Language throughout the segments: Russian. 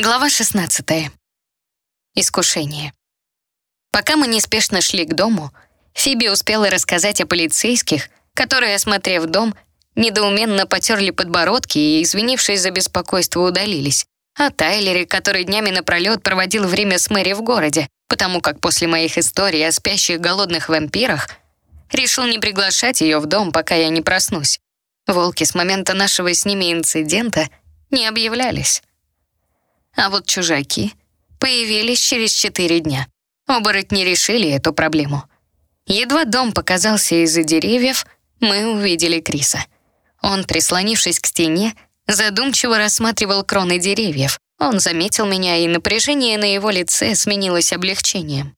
Глава 16. Искушение. Пока мы неспешно шли к дому, Фиби успела рассказать о полицейских, которые, осмотрев дом, недоуменно потерли подбородки и, извинившись за беспокойство, удалились. О Тайлере, который днями напролет проводил время с Мэри в городе, потому как после моих историй о спящих голодных вампирах решил не приглашать ее в дом, пока я не проснусь. Волки с момента нашего с ними инцидента не объявлялись. А вот чужаки появились через четыре дня. Оборотни решили эту проблему. Едва дом показался из-за деревьев, мы увидели Криса. Он, прислонившись к стене, задумчиво рассматривал кроны деревьев. Он заметил меня, и напряжение на его лице сменилось облегчением.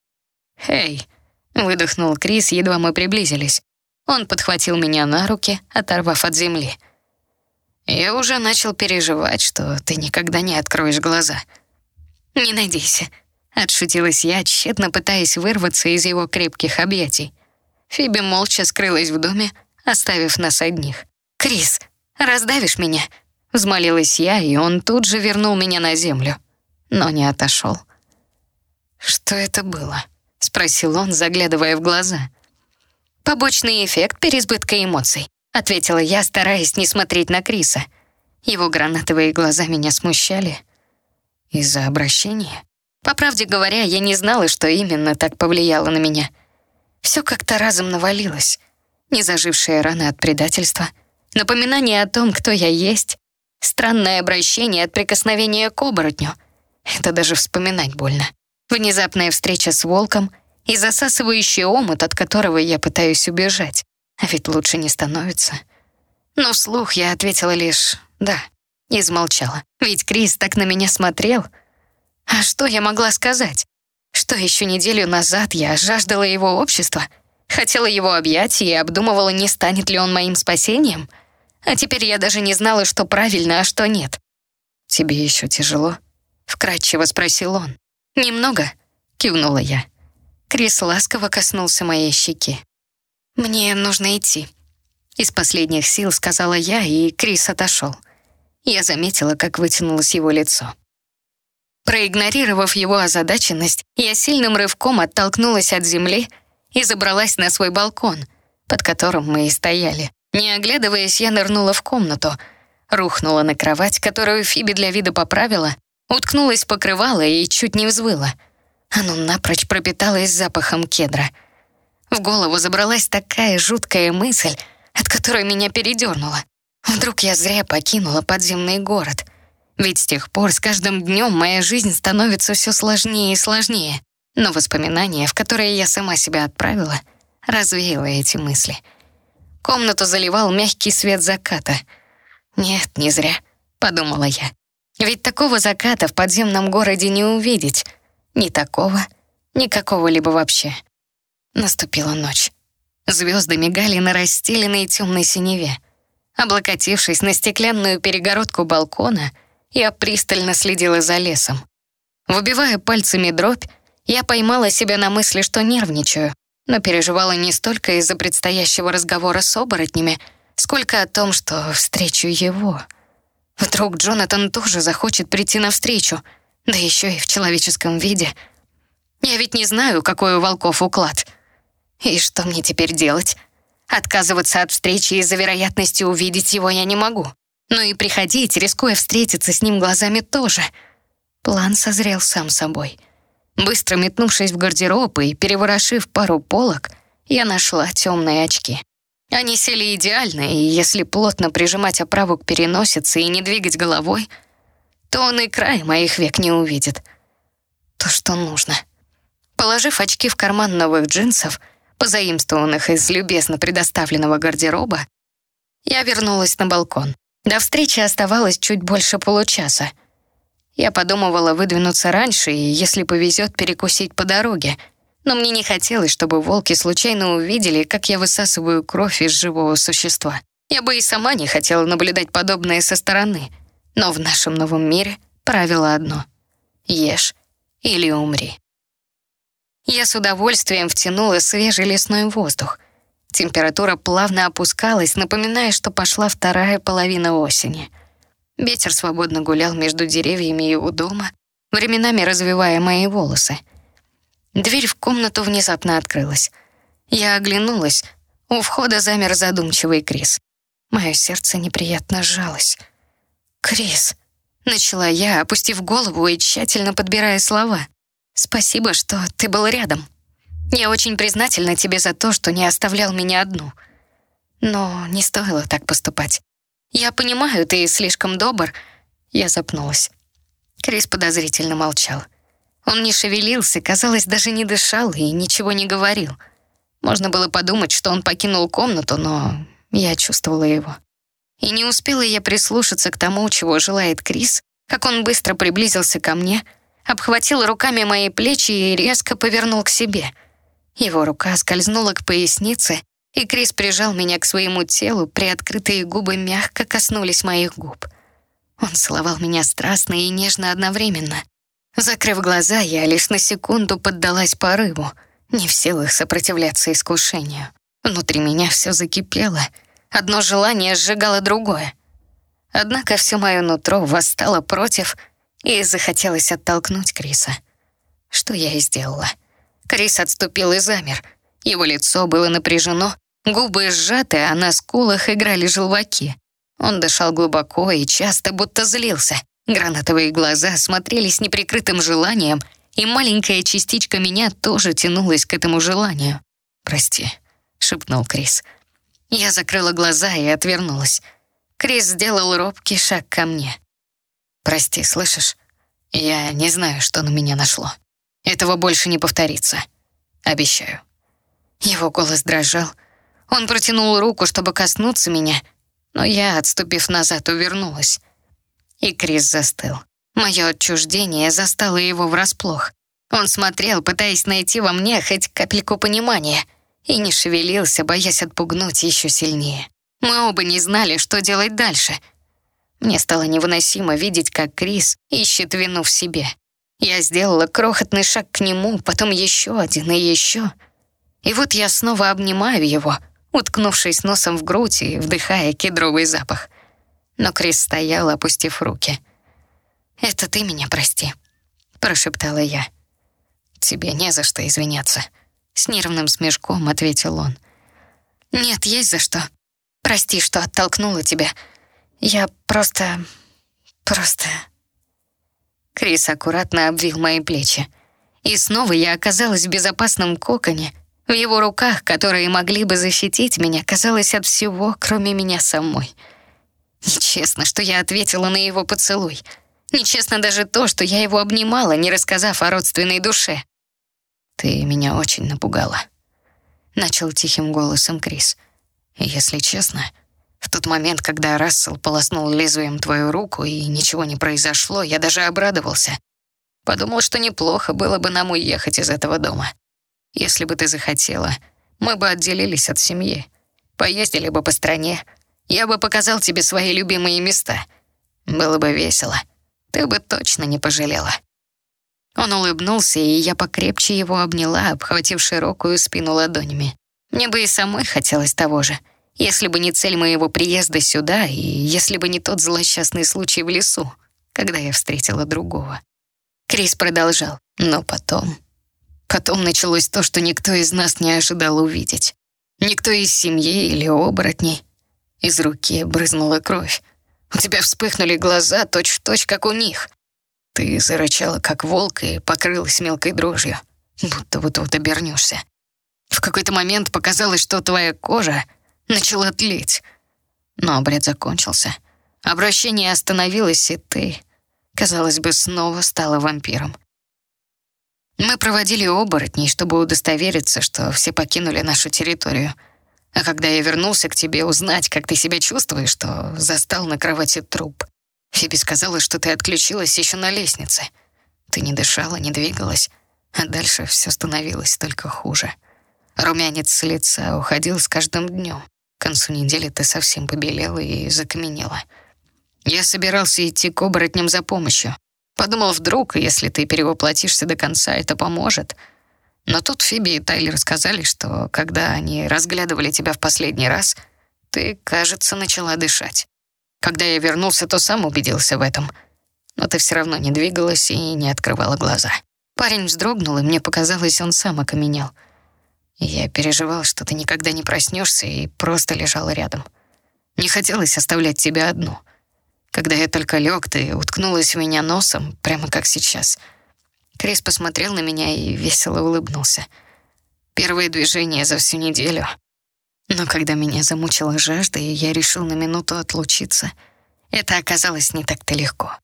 «Эй!» — выдохнул Крис, едва мы приблизились. Он подхватил меня на руки, оторвав от земли — я уже начал переживать, что ты никогда не откроешь глаза. Не надейся, отшутилась я, тщетно пытаясь вырваться из его крепких объятий. Фиби молча скрылась в доме, оставив нас одних. «Крис, раздавишь меня?» Взмолилась я, и он тут же вернул меня на землю, но не отошел. «Что это было?» — спросил он, заглядывая в глаза. «Побочный эффект переизбытка эмоций. — ответила я, стараясь не смотреть на Криса. Его гранатовые глаза меня смущали. Из-за обращения? По правде говоря, я не знала, что именно так повлияло на меня. Все как-то разом навалилось. Незажившие раны от предательства, напоминание о том, кто я есть, странное обращение от прикосновения к оборотню. Это даже вспоминать больно. Внезапная встреча с волком и засасывающий омут, от которого я пытаюсь убежать. А ведь лучше не становится. Но вслух я ответила лишь «да» и замолчала. Ведь Крис так на меня смотрел. А что я могла сказать? Что еще неделю назад я жаждала его общества, хотела его объять и обдумывала, не станет ли он моим спасением? А теперь я даже не знала, что правильно, а что нет. «Тебе еще тяжело?» — вкратчиво спросил он. «Немного», — кивнула я. Крис ласково коснулся моей щеки. «Мне нужно идти», — из последних сил сказала я, и Крис отошел. Я заметила, как вытянулось его лицо. Проигнорировав его озадаченность, я сильным рывком оттолкнулась от земли и забралась на свой балкон, под которым мы и стояли. Не оглядываясь, я нырнула в комнату, рухнула на кровать, которую Фиби для вида поправила, уткнулась покрывало и чуть не взвыла. Оно напрочь пропиталось запахом кедра — в голову забралась такая жуткая мысль, от которой меня передернуло. Вдруг я зря покинула подземный город. Ведь с тех пор с каждым днем моя жизнь становится все сложнее и сложнее. Но воспоминания, в которые я сама себя отправила, развеяло эти мысли. Комнату заливал мягкий свет заката. «Нет, не зря», — подумала я. «Ведь такого заката в подземном городе не увидеть. Ни такого, ни какого-либо вообще». Наступила ночь. Звезды мигали на расстеленной темной синеве. Облокотившись на стеклянную перегородку балкона, я пристально следила за лесом. Выбивая пальцами дробь, я поймала себя на мысли, что нервничаю, но переживала не столько из-за предстоящего разговора с оборотнями, сколько о том, что встречу его. Вдруг Джонатан тоже захочет прийти навстречу, да еще и в человеческом виде. Я ведь не знаю, какой у волков уклад — и что мне теперь делать? Отказываться от встречи из-за вероятности увидеть его я не могу. Но и приходить, рискуя встретиться с ним глазами тоже. План созрел сам собой. Быстро метнувшись в гардероб и переворошив пару полок, я нашла темные очки. Они сели идеально, и если плотно прижимать оправу к переносице и не двигать головой, то он и край моих век не увидит. То, что нужно. Положив очки в карман новых джинсов, позаимствованных из любезно предоставленного гардероба, я вернулась на балкон. До встречи оставалось чуть больше получаса. Я подумывала выдвинуться раньше и, если повезет, перекусить по дороге. Но мне не хотелось, чтобы волки случайно увидели, как я высасываю кровь из живого существа. Я бы и сама не хотела наблюдать подобное со стороны. Но в нашем новом мире правило одно — ешь или умри. Я с удовольствием втянула свежий лесной воздух. Температура плавно опускалась, напоминая, что пошла вторая половина осени. Ветер свободно гулял между деревьями и у дома, временами развивая мои волосы. Дверь в комнату внезапно открылась. Я оглянулась. У входа замер задумчивый Крис. Мое сердце неприятно сжалось. «Крис», — начала я, опустив голову и тщательно подбирая слова. «Спасибо, что ты был рядом. Я очень признательна тебе за то, что не оставлял меня одну. Но не стоило так поступать. Я понимаю, ты слишком добр». Я запнулась. Крис подозрительно молчал. Он не шевелился, казалось, даже не дышал и ничего не говорил. Можно было подумать, что он покинул комнату, но я чувствовала его. И не успела я прислушаться к тому, чего желает Крис, как он быстро приблизился ко мне, обхватил руками мои плечи и резко повернул к себе. Его рука скользнула к пояснице, и Крис прижал меня к своему телу, приоткрытые губы мягко коснулись моих губ. Он целовал меня страстно и нежно одновременно. Закрыв глаза, я лишь на секунду поддалась порыву, не в силах сопротивляться искушению. Внутри меня все закипело. Одно желание сжигало другое. Однако все мое нутро восстало против и захотелось оттолкнуть Криса. Что я и сделала. Крис отступил и замер. Его лицо было напряжено, губы сжаты, а на скулах играли желваки. Он дышал глубоко и часто, будто злился. Гранатовые глаза смотрели с неприкрытым желанием, и маленькая частичка меня тоже тянулась к этому желанию. «Прости», шепнул Крис. Я закрыла глаза и отвернулась. Крис сделал робкий шаг ко мне. «Прости, слышишь? Я не знаю, что на меня нашло. Этого больше не повторится. Обещаю». Его голос дрожал. Он протянул руку, чтобы коснуться меня, но я, отступив назад, увернулась. И Крис застыл. Мое отчуждение застало его врасплох. Он смотрел, пытаясь найти во мне хоть капельку понимания — и не шевелился, боясь отпугнуть еще сильнее. Мы оба не знали, что делать дальше. Мне стало невыносимо видеть, как Крис ищет вину в себе. Я сделала крохотный шаг к нему, потом еще один и еще. И вот я снова обнимаю его, уткнувшись носом в грудь и вдыхая кедровый запах. Но Крис стоял, опустив руки. «Это ты меня прости», — прошептала я. «Тебе не за что извиняться», с нервным смешком ответил он. «Нет, есть за что. Прости, что оттолкнула тебя. Я просто... просто...» Крис аккуратно обвил мои плечи. И снова я оказалась в безопасном коконе. В его руках, которые могли бы защитить меня, казалось от всего, кроме меня самой. Нечестно, что я ответила на его поцелуй. Нечестно даже то, что я его обнимала, не рассказав о родственной душе. «Ты меня очень напугала», — начал тихим голосом Крис. «Если честно, в тот момент, когда Рассел полоснул лезвием твою руку и ничего не произошло, я даже обрадовался. Подумал, что неплохо было бы нам уехать из этого дома. Если бы ты захотела, мы бы отделились от семьи, поездили бы по стране, я бы показал тебе свои любимые места. Было бы весело. Ты бы точно не пожалела». Он улыбнулся, и я покрепче его обняла, обхватив широкую спину ладонями. Мне бы и самой хотелось того же, если бы не цель моего приезда сюда, и если бы не тот злосчастный случай в лесу, когда я встретила другого. Крис продолжал. Но потом... Потом началось то, что никто из нас не ожидал увидеть. Никто из семьи или оборотней. Из руки брызнула кровь. У тебя вспыхнули глаза точь-в-точь, точь, как у них. Ты зарычала, как волк, и покрылась мелкой дрожью, будто вот-вот обернешься. В какой-то момент показалось, что твоя кожа начала тлеть. Но обряд закончился. Обращение остановилось, и ты, казалось бы, снова стала вампиром. Мы проводили оборотней, чтобы удостовериться, что все покинули нашу территорию. А когда я вернулся к тебе узнать, как ты себя чувствуешь, то застал на кровати труп. Фиби сказала, что ты отключилась еще на лестнице. Ты не дышала, не двигалась, а дальше все становилось только хуже. Румянец с лица уходил с каждым днем. К концу недели ты совсем побелела и закаменела. Я собирался идти к оборотням за помощью. Подумал, вдруг, если ты перевоплотишься до конца, это поможет. Но тут Фиби и Тайлер сказали, что когда они разглядывали тебя в последний раз, ты, кажется, начала дышать. Когда я вернулся, то сам убедился в этом. Но ты все равно не двигалась и не открывала глаза. Парень вздрогнул, и мне показалось, он сам окаменел. Я переживал, что ты никогда не проснешься, и просто лежал рядом. Не хотелось оставлять тебя одну. Когда я только лег, ты уткнулась в меня носом, прямо как сейчас. Крис посмотрел на меня и весело улыбнулся. Первые движения за всю неделю. Но когда меня замучила жажда, и я решил на минуту отлучиться, это оказалось не так-то легко.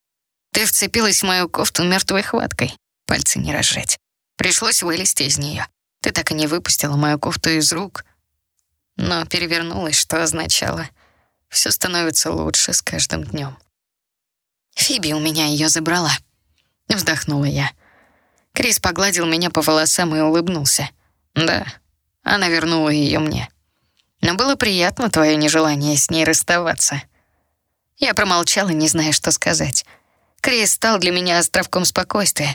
Ты вцепилась в мою кофту мертвой хваткой, пальцы не разжать. Пришлось вылезти из нее. Ты так и не выпустила мою кофту из рук, но перевернулась, что означало, все становится лучше с каждым днем. Фиби у меня ее забрала. Вздохнула я. Крис погладил меня по волосам и улыбнулся. Да, она вернула ее мне. Но было приятно твое нежелание с ней расставаться. Я промолчала, не зная, что сказать. Крис стал для меня островком спокойствия.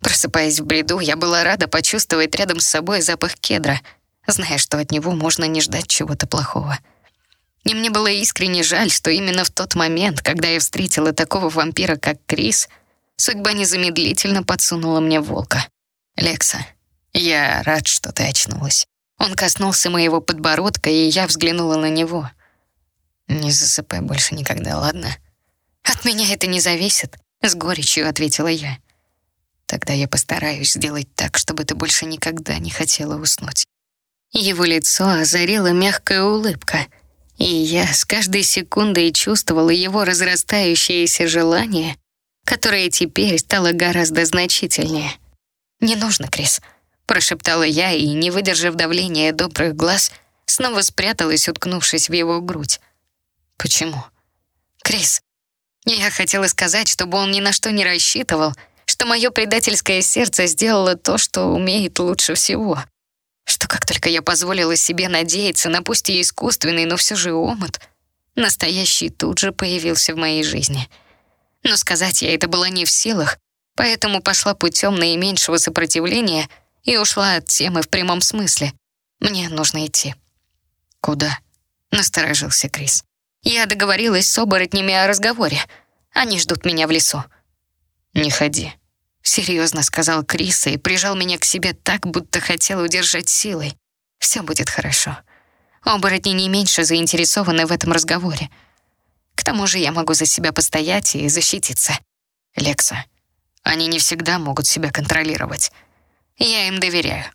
Просыпаясь в бреду, я была рада почувствовать рядом с собой запах кедра, зная, что от него можно не ждать чего-то плохого. И мне было искренне жаль, что именно в тот момент, когда я встретила такого вампира, как Крис, судьба незамедлительно подсунула мне волка. «Лекса, я рад, что ты очнулась». Он коснулся моего подбородка, и я взглянула на него. «Не засыпай больше никогда, ладно?» «От меня это не зависит», — с горечью ответила я. «Тогда я постараюсь сделать так, чтобы ты больше никогда не хотела уснуть». Его лицо озарила мягкая улыбка, и я с каждой секундой чувствовала его разрастающееся желание, которое теперь стало гораздо значительнее. «Не нужно, Крис», прошептала я и, не выдержав давления добрых глаз, снова спряталась, уткнувшись в его грудь. Почему? Крис, я хотела сказать, чтобы он ни на что не рассчитывал, что мое предательское сердце сделало то, что умеет лучше всего. Что как только я позволила себе надеяться на пусть и искусственный, но все же омут, настоящий тут же появился в моей жизни. Но сказать я это была не в силах, поэтому пошла путем наименьшего сопротивления — и ушла от темы в прямом смысле. Мне нужно идти. Куда? Насторожился Крис. Я договорилась с оборотнями о разговоре. Они ждут меня в лесу. Не ходи. Серьезно сказал Крис и прижал меня к себе так, будто хотел удержать силой. Все будет хорошо. Оборотни не меньше заинтересованы в этом разговоре. К тому же я могу за себя постоять и защититься. Лекса, они не всегда могут себя контролировать. Я им доверяю.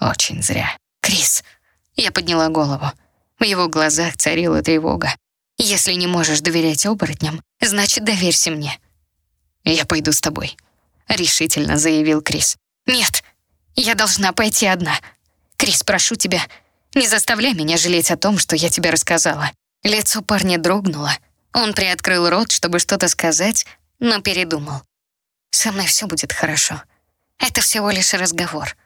Очень зря. Крис. Я подняла голову. В его глазах царила тревога. Если не можешь доверять оборотням, значит, доверься мне. Я пойду с тобой, решительно заявил Крис. Нет, я должна пойти одна. Крис, прошу тебя, не заставляй меня жалеть о том, что я тебе рассказала. Лицо парня дрогнуло. Он приоткрыл рот, чтобы что-то сказать, но передумал. Со мной все будет хорошо. Это всего лишь разговор.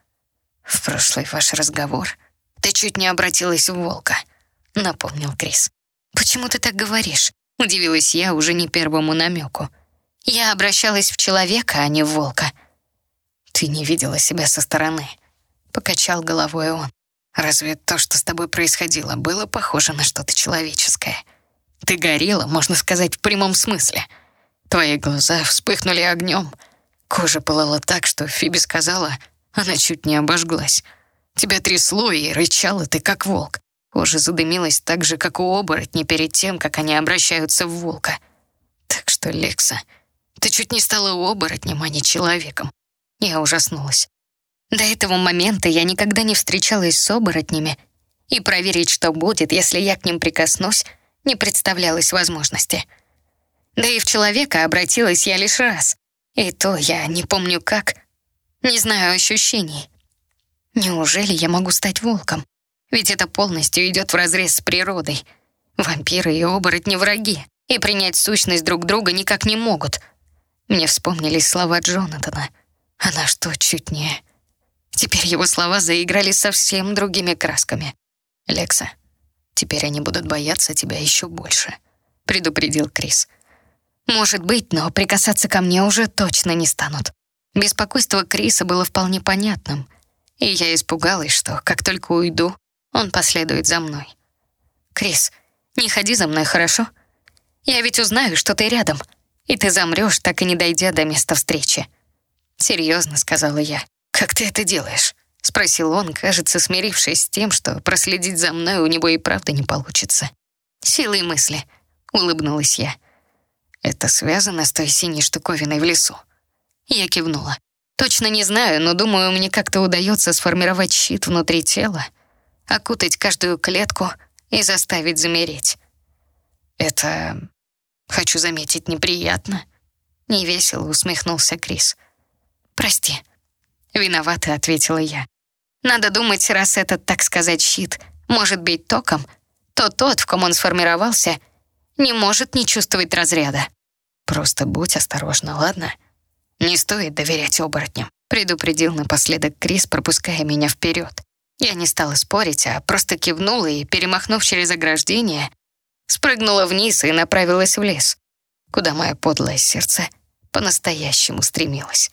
В прошлый ваш разговор ты чуть не обратилась в волка, напомнил Крис. Почему ты так говоришь? Удивилась я уже не первому намеку. Я обращалась в человека, а не в волка. Ты не видела себя со стороны, покачал головой он. Разве то, что с тобой происходило, было похоже на что-то человеческое? Ты горела, можно сказать, в прямом смысле. Твои глаза вспыхнули огнем, Кожа пылала так, что Фиби сказала, она чуть не обожглась. Тебя трясло и рычала ты, как волк. Кожа задымилась так же, как у оборотней перед тем, как они обращаются в волка. Так что, Лекса, ты чуть не стала оборотнем, а не человеком. Я ужаснулась. До этого момента я никогда не встречалась с оборотнями, и проверить, что будет, если я к ним прикоснусь, не представлялось возможности. Да и в человека обратилась я лишь раз. И то я не помню как. Не знаю ощущений. Неужели я могу стать волком? Ведь это полностью идет вразрез с природой. Вампиры и оборотни враги, и принять сущность друг друга никак не могут. Мне вспомнились слова Джонатана. Она что, чуть не... Теперь его слова заиграли совсем другими красками. «Лекса, теперь они будут бояться тебя еще больше», — предупредил Крис. Может быть, но прикасаться ко мне уже точно не станут. Беспокойство Криса было вполне понятным, и я испугалась, что как только уйду, он последует за мной. «Крис, не ходи за мной, хорошо?» Я ведь узнаю, что ты рядом, и ты замрешь, так и не дойдя до места встречи. «Серьезно», — сказала я. «Как ты это делаешь?» — спросил он, кажется, смирившись с тем, что проследить за мной у него и правда не получится. «Силой мысли», — улыбнулась я. «Это связано с той синей штуковиной в лесу?» Я кивнула. «Точно не знаю, но думаю, мне как-то удается сформировать щит внутри тела, окутать каждую клетку и заставить замереть. Это, хочу заметить, неприятно». Невесело усмехнулся Крис. «Прости». «Виновата», — ответила я. «Надо думать, раз этот, так сказать, щит может быть током, то тот, в ком он сформировался, не может не чувствовать разряда. Просто будь осторожна, ладно? Не стоит доверять оборотням», — предупредил напоследок Крис, пропуская меня вперед. Я не стала спорить, а просто кивнула и, перемахнув через ограждение, спрыгнула вниз и направилась в лес, куда мое подлое сердце по-настоящему стремилось.